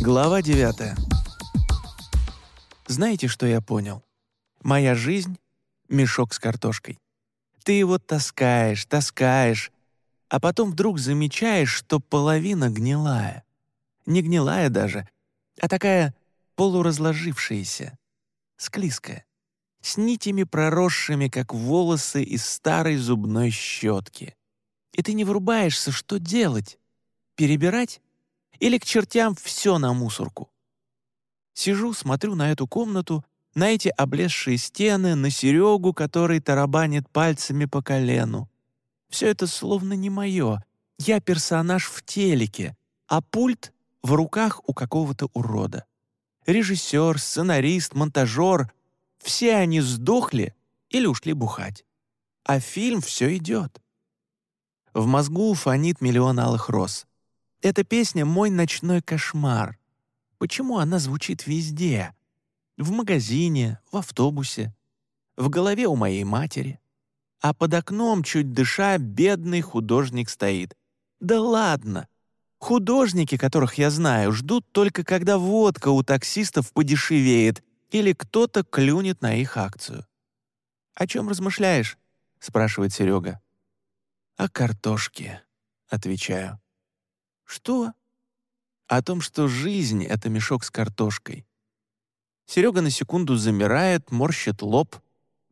Глава 9. Знаете, что я понял? Моя жизнь — мешок с картошкой. Ты его таскаешь, таскаешь, а потом вдруг замечаешь, что половина гнилая. Не гнилая даже, а такая полуразложившаяся, склизкая, с нитями проросшими, как волосы из старой зубной щетки. И ты не врубаешься, что делать? Перебирать? Или к чертям все на мусорку? Сижу, смотрю на эту комнату, на эти облезшие стены, на Серегу, который тарабанит пальцами по колену. Все это словно не мое. Я персонаж в телеке, а пульт в руках у какого-то урода. Режиссер, сценарист, монтажер — все они сдохли или ушли бухать. А фильм все идет. В мозгу фонит миллион алых роз. Эта песня — мой ночной кошмар. Почему она звучит везде? В магазине, в автобусе, в голове у моей матери. А под окном, чуть дыша, бедный художник стоит. Да ладно! Художники, которых я знаю, ждут только когда водка у таксистов подешевеет или кто-то клюнет на их акцию. «О чем размышляешь?» — спрашивает Серега. «О картошке», — отвечаю. «Что?» «О том, что жизнь — это мешок с картошкой». Серега на секунду замирает, морщит лоб,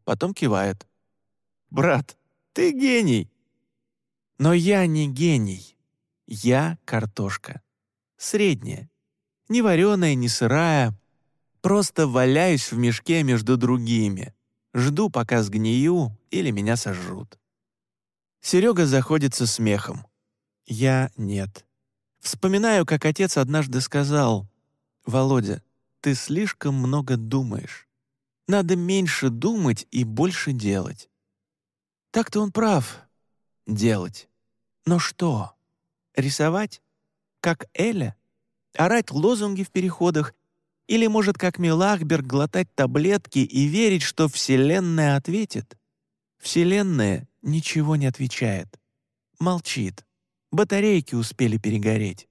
потом кивает. «Брат, ты гений!» «Но я не гений. Я картошка. Средняя. Не вареная, не сырая. Просто валяюсь в мешке между другими. Жду, пока сгнию или меня сожрут». Серега заходится смехом. Я нет. Вспоминаю, как отец однажды сказал, «Володя, ты слишком много думаешь. Надо меньше думать и больше делать». Так-то он прав. Делать. Но что? Рисовать? Как Эля? Орать лозунги в переходах? Или, может, как Милахберг, глотать таблетки и верить, что Вселенная ответит? Вселенная ничего не отвечает. Молчит. Батарейки успели перегореть.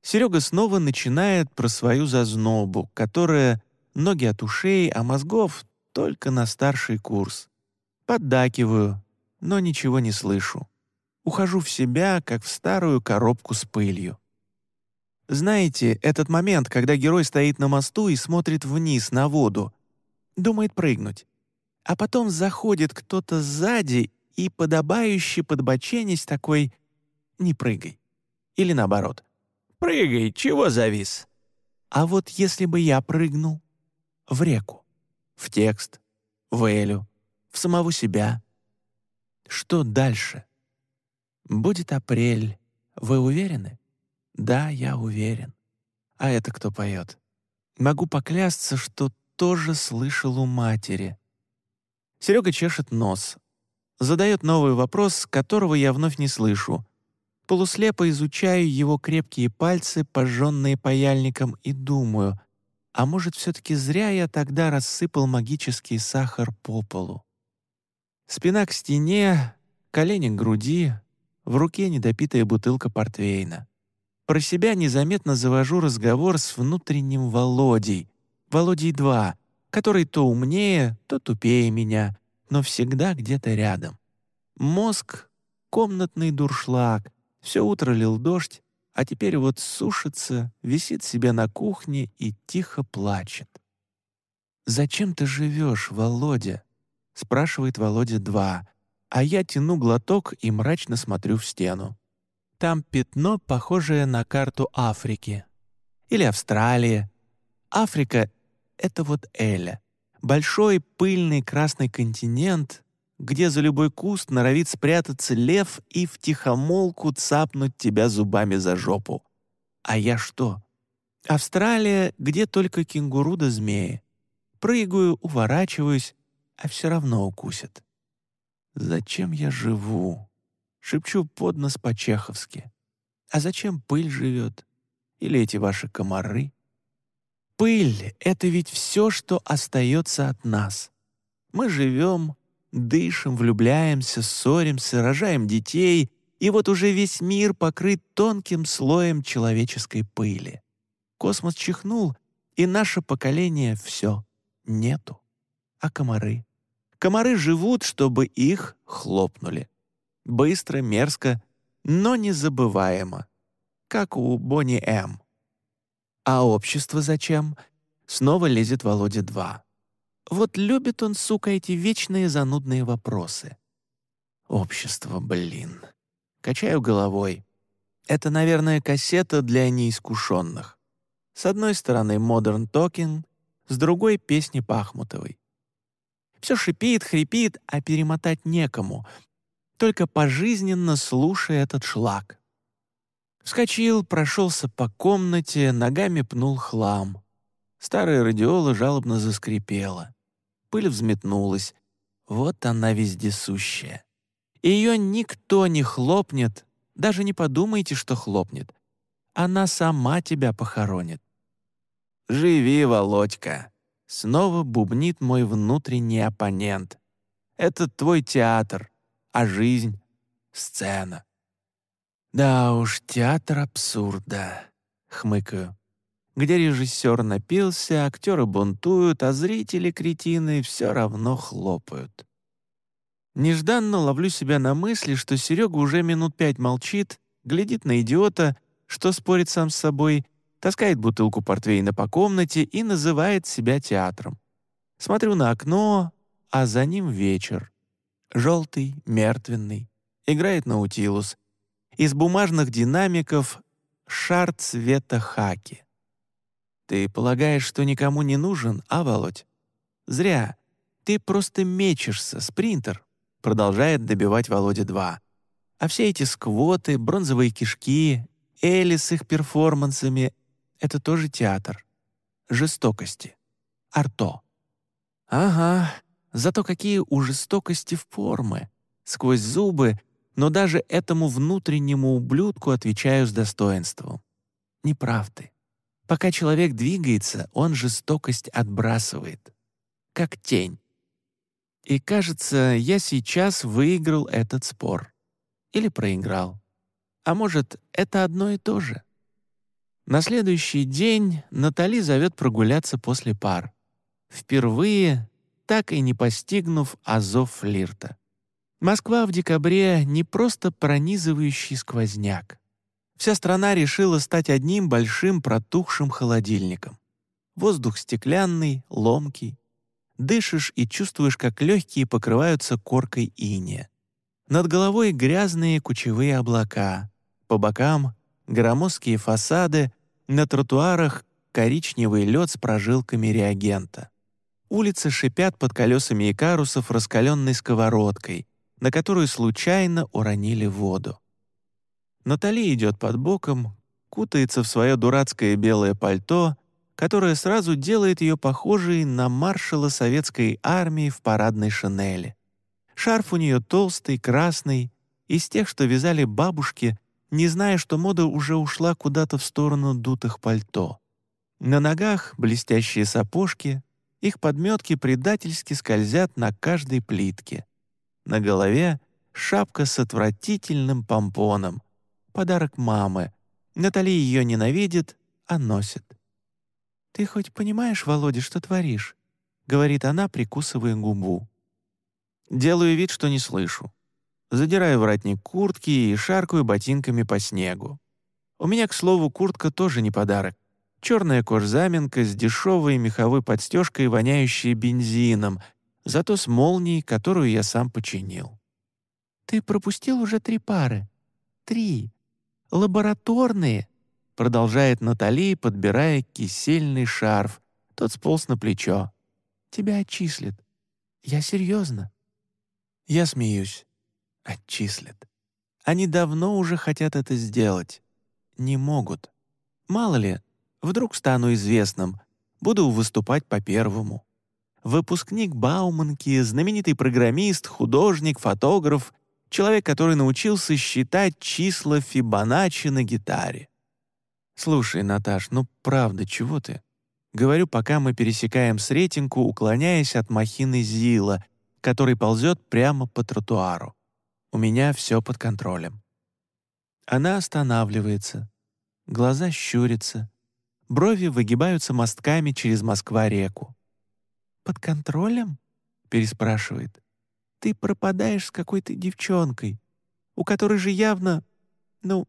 Серега снова начинает про свою зазнобу, которая ноги от ушей, а мозгов только на старший курс. Поддакиваю, но ничего не слышу. Ухожу в себя, как в старую коробку с пылью. Знаете, этот момент, когда герой стоит на мосту и смотрит вниз на воду, думает прыгнуть а потом заходит кто-то сзади и, подобающий подбоченясь, такой «не прыгай». Или наоборот «прыгай, чего завис?» А вот если бы я прыгнул в реку, в текст, в Элю, в самого себя, что дальше? Будет апрель, вы уверены? Да, я уверен. А это кто поет? Могу поклясться, что тоже слышал у матери — Серега чешет нос. Задает новый вопрос, которого я вновь не слышу. Полуслепо изучаю его крепкие пальцы, пожженные паяльником, и думаю, а может, все-таки зря я тогда рассыпал магический сахар по полу. Спина к стене, колени к груди, в руке недопитая бутылка портвейна. Про себя незаметно завожу разговор с внутренним Володей. Володей-2, который то умнее, то тупее меня, но всегда где-то рядом. Мозг — комнатный дуршлаг. Все утро лил дождь, а теперь вот сушится, висит себе на кухне и тихо плачет. «Зачем ты живешь, Володя?» — спрашивает Володя-2, а я тяну глоток и мрачно смотрю в стену. Там пятно, похожее на карту Африки. Или Австралии. Африка это вот Эля. Большой пыльный красный континент, где за любой куст норовит спрятаться лев и втихомолку цапнуть тебя зубами за жопу. А я что? Австралия, где только кенгуру да змеи. Прыгаю, уворачиваюсь, а все равно укусят. «Зачем я живу?» — шепчу под нос по-чеховски. «А зачем пыль живет? Или эти ваши комары?» Пыль — это ведь все, что остается от нас. Мы живем, дышим, влюбляемся, ссоримся, рожаем детей, и вот уже весь мир покрыт тонким слоем человеческой пыли. Космос чихнул, и наше поколение — все, нету. А комары? Комары живут, чтобы их хлопнули. Быстро, мерзко, но незабываемо. Как у Бонни М. А общество зачем? Снова лезет Володя-2. Вот любит он, сука, эти вечные занудные вопросы. Общество, блин. Качаю головой. Это, наверное, кассета для неискушенных. С одной стороны Talking, с другой — песни Пахмутовой. Все шипит, хрипит, а перемотать некому, только пожизненно слушая этот шлак. Вскочил, прошелся по комнате, ногами пнул хлам. Старая радиола жалобно заскрипела. Пыль взметнулась. Вот она вездесущая. Ее никто не хлопнет, даже не подумайте, что хлопнет. Она сама тебя похоронит. «Живи, Володька!» Снова бубнит мой внутренний оппонент. «Это твой театр, а жизнь — сцена». «Да уж, театр абсурда», — хмыкаю. Где режиссер напился, актеры бунтуют, а зрители-кретины все равно хлопают. Нежданно ловлю себя на мысли, что Серега уже минут пять молчит, глядит на идиота, что спорит сам с собой, таскает бутылку портвейна по комнате и называет себя театром. Смотрю на окно, а за ним вечер. Желтый, мертвенный. Играет Наутилус. Из бумажных динамиков шар цвета хаки. Ты полагаешь, что никому не нужен, а, Володь? Зря. Ты просто мечешься, спринтер продолжает добивать Володя-2. А все эти сквоты, бронзовые кишки, Элли с их перформансами — это тоже театр. Жестокости. Арто. Ага, зато какие у жестокости формы. Сквозь зубы, но даже этому внутреннему ублюдку отвечаю с достоинством. Неправ ты. Пока человек двигается, он жестокость отбрасывает. Как тень. И кажется, я сейчас выиграл этот спор. Или проиграл. А может, это одно и то же? На следующий день Натали зовет прогуляться после пар. Впервые, так и не постигнув азов флирта. Москва в декабре не просто пронизывающий сквозняк. Вся страна решила стать одним большим протухшим холодильником. Воздух стеклянный, ломкий, Дышишь и чувствуешь, как легкие покрываются коркой иния. Над головой грязные кучевые облака, по бокам — громоздкие фасады, на тротуарах — коричневый лед с прожилками реагента. Улицы шипят под колесами икарусов раскаленной сковородкой, на которую случайно уронили воду. Натали идет под боком, кутается в свое дурацкое белое пальто которая сразу делает ее похожей на маршала советской армии в парадной шинели. Шарф у нее толстый, красный, из тех, что вязали бабушки, не зная, что мода уже ушла куда-то в сторону дутых пальто. На ногах блестящие сапожки, их подметки предательски скользят на каждой плитке. На голове шапка с отвратительным помпоном. Подарок мамы. Натали ее ненавидит, а носит. «Ты хоть понимаешь, Володя, что творишь?» — говорит она, прикусывая губу. Делаю вид, что не слышу. Задираю воротник куртки и шаркаю ботинками по снегу. У меня, к слову, куртка тоже не подарок. Черная кожзаменка с дешевой меховой подстежкой, воняющей бензином, зато с молнией, которую я сам починил. «Ты пропустил уже три пары. Три. Лабораторные. Продолжает Натали, подбирая кисельный шарф. Тот сполз на плечо. «Тебя отчислят. Я серьезно». Я смеюсь. Отчислят. Они давно уже хотят это сделать. Не могут. Мало ли, вдруг стану известным, буду выступать по первому. Выпускник Бауманки, знаменитый программист, художник, фотограф, человек, который научился считать числа Фибоначчи на гитаре. «Слушай, Наташ, ну правда, чего ты?» Говорю, пока мы пересекаем Сретенку, уклоняясь от махины Зила, который ползет прямо по тротуару. У меня все под контролем. Она останавливается. Глаза щурятся. Брови выгибаются мостками через Москва-реку. «Под контролем?» — переспрашивает. «Ты пропадаешь с какой-то девчонкой, у которой же явно, ну,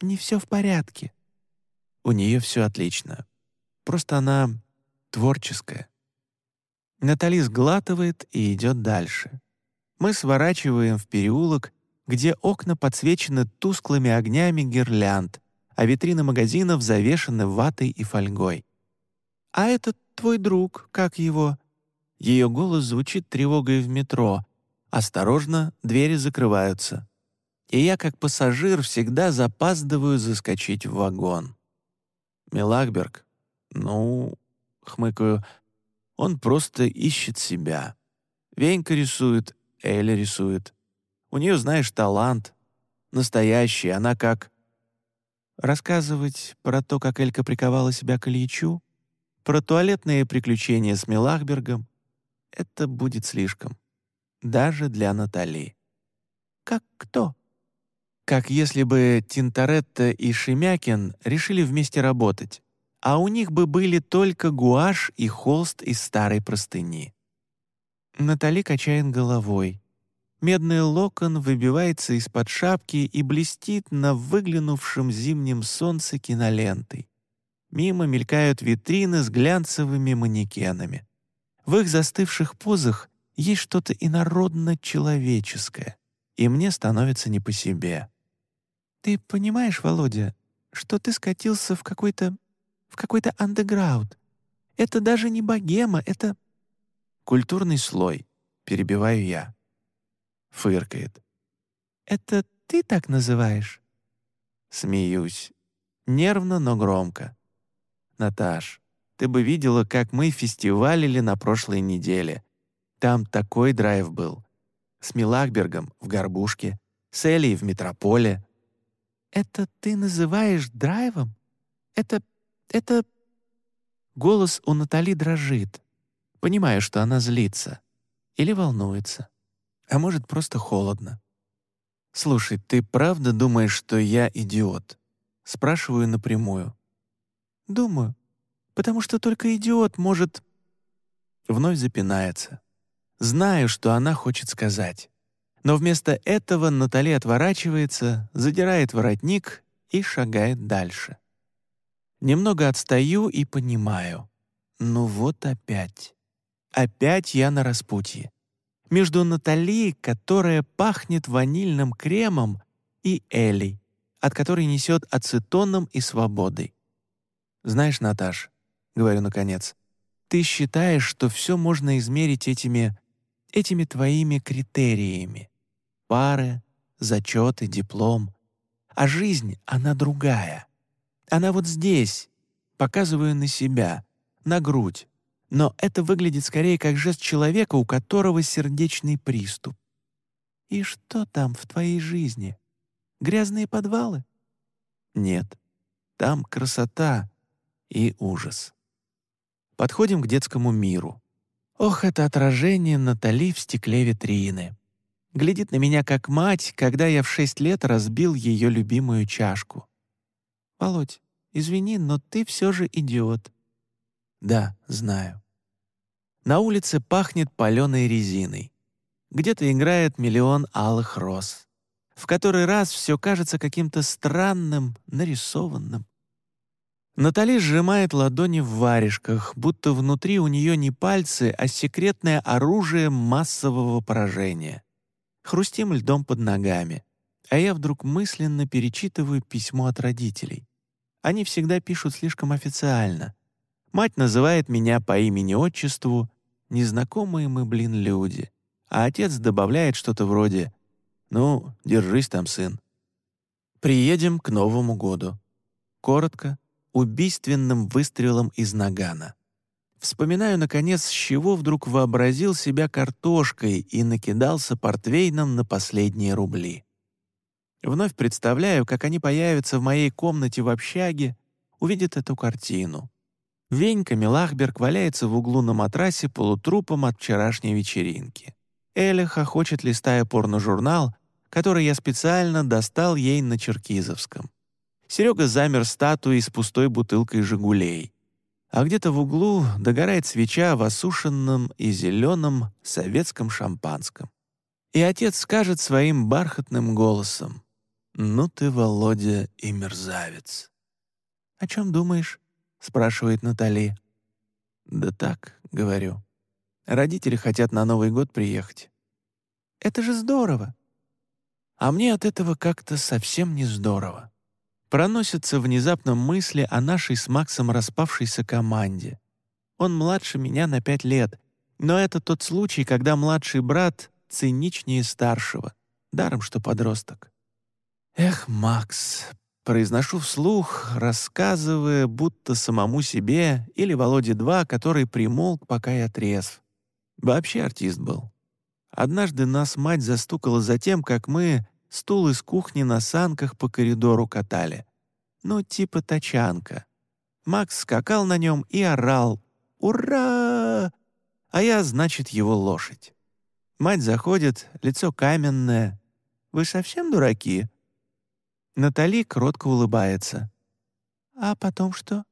не все в порядке». У нее все отлично. Просто она творческая. Натали сглатывает и идет дальше. Мы сворачиваем в переулок, где окна подсвечены тусклыми огнями гирлянд, а витрины магазинов завешаны ватой и фольгой. «А этот твой друг, как его?» Ее голос звучит тревогой в метро. Осторожно, двери закрываются. И я, как пассажир, всегда запаздываю заскочить в вагон. Милакберг, ну, хмыкаю, он просто ищет себя. Венька рисует, Эля рисует. У нее, знаешь, талант. Настоящий, она как... Рассказывать про то, как Элька приковала себя к Ильичу, про туалетные приключения с Милахбергом — это будет слишком. Даже для Натали. Как кто? Как если бы Тинторетто и Шемякин решили вместе работать, а у них бы были только гуашь и холст из старой простыни. Натали качает головой. Медный локон выбивается из-под шапки и блестит на выглянувшем зимнем солнце кинолентой. Мимо мелькают витрины с глянцевыми манекенами. В их застывших позах есть что-то инородно-человеческое, и мне становится не по себе. «Ты понимаешь, Володя, что ты скатился в какой-то... в какой-то андеграунд? Это даже не богема, это...» «Культурный слой», — перебиваю я фыркает. «Это ты так называешь?» Смеюсь. Нервно, но громко. «Наташ, ты бы видела, как мы фестивалили на прошлой неделе. Там такой драйв был. С Милакбергом в Горбушке, с Элей в Метрополе». «Это ты называешь драйвом? Это... это...» Голос у Натали дрожит. Понимаю, что она злится. Или волнуется а может, просто холодно. «Слушай, ты правда думаешь, что я идиот?» Спрашиваю напрямую. «Думаю, потому что только идиот может...» Вновь запинается. Знаю, что она хочет сказать. Но вместо этого Натали отворачивается, задирает воротник и шагает дальше. Немного отстаю и понимаю. Ну вот опять. Опять я на распутье между Натали, которая пахнет ванильным кремом, и Элей, от которой несет ацетоном и свободой. «Знаешь, Наташ», — говорю наконец, «ты считаешь, что все можно измерить этими, этими твоими критериями. Пары, зачеты, диплом. А жизнь, она другая. Она вот здесь, показываю на себя, на грудь, но это выглядит скорее как жест человека, у которого сердечный приступ. «И что там в твоей жизни? Грязные подвалы?» «Нет, там красота и ужас». Подходим к детскому миру. Ох, это отражение Натали в стекле витрины. Глядит на меня как мать, когда я в шесть лет разбил ее любимую чашку. «Володь, извини, но ты все же идиот. Да, знаю. На улице пахнет паленой резиной. Где-то играет миллион алых роз. В который раз все кажется каким-то странным, нарисованным. Натали сжимает ладони в варежках, будто внутри у нее не пальцы, а секретное оружие массового поражения. Хрустим льдом под ногами. А я вдруг мысленно перечитываю письмо от родителей. Они всегда пишут слишком официально. Мать называет меня по имени-отчеству, незнакомые мы, блин, люди. А отец добавляет что-то вроде «Ну, держись там, сын». Приедем к Новому году. Коротко, убийственным выстрелом из нагана. Вспоминаю, наконец, с чего вдруг вообразил себя картошкой и накидался портвейном на последние рубли. Вновь представляю, как они появятся в моей комнате в общаге, увидят эту картину. Венька Милахберг валяется в углу на матрасе полутрупом от вчерашней вечеринки. Эля хохочет, листая порно-журнал, который я специально достал ей на Черкизовском. Серега замер статуей с пустой бутылкой «Жигулей». А где-то в углу догорает свеча в осушенном и зеленом советском шампанском. И отец скажет своим бархатным голосом «Ну ты, Володя, и мерзавец». «О чем думаешь?» — спрашивает Натали. «Да так», — говорю. «Родители хотят на Новый год приехать». «Это же здорово!» А мне от этого как-то совсем не здорово. Проносятся внезапно мысли о нашей с Максом распавшейся команде. Он младше меня на пять лет, но это тот случай, когда младший брат циничнее старшего, даром что подросток. «Эх, Макс, Произношу вслух, рассказывая, будто самому себе или Володе-2, который примолк, пока я трезв. Вообще артист был. Однажды нас мать застукала за тем, как мы стул из кухни на санках по коридору катали. Ну, типа тачанка. Макс скакал на нем и орал «Ура!», а я, значит, его лошадь. Мать заходит, лицо каменное. «Вы совсем дураки?» Натали кротко улыбается. «А потом что?»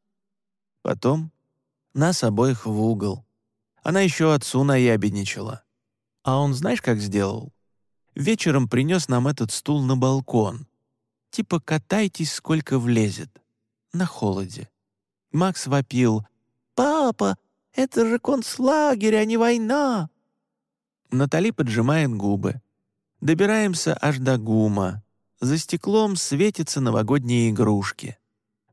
«Потом нас обоих в угол. Она еще отцу наябедничала. А он знаешь, как сделал? Вечером принес нам этот стул на балкон. Типа катайтесь, сколько влезет. На холоде. Макс вопил. «Папа, это же концлагерь, а не война!» Натали поджимает губы. Добираемся аж до ГУМа. За стеклом светятся новогодние игрушки.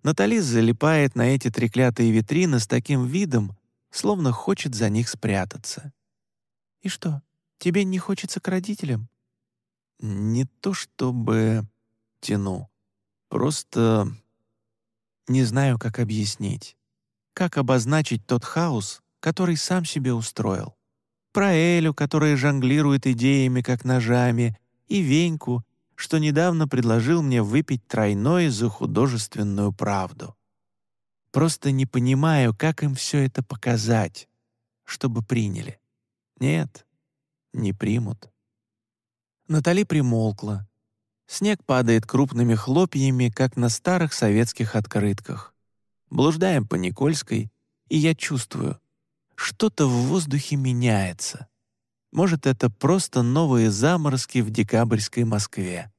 Натали залипает на эти треклятые витрины с таким видом, словно хочет за них спрятаться. «И что, тебе не хочется к родителям?» «Не то чтобы тяну. Просто не знаю, как объяснить. Как обозначить тот хаос, который сам себе устроил. Про Элю, которая жонглирует идеями, как ножами, и Веньку, что недавно предложил мне выпить тройное за художественную правду. Просто не понимаю, как им все это показать, чтобы приняли. Нет, не примут. Натали примолкла. Снег падает крупными хлопьями, как на старых советских открытках. Блуждаем по Никольской, и я чувствую, что-то в воздухе меняется. Может, это просто новые заморозки в декабрьской Москве.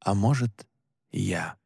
А может, я.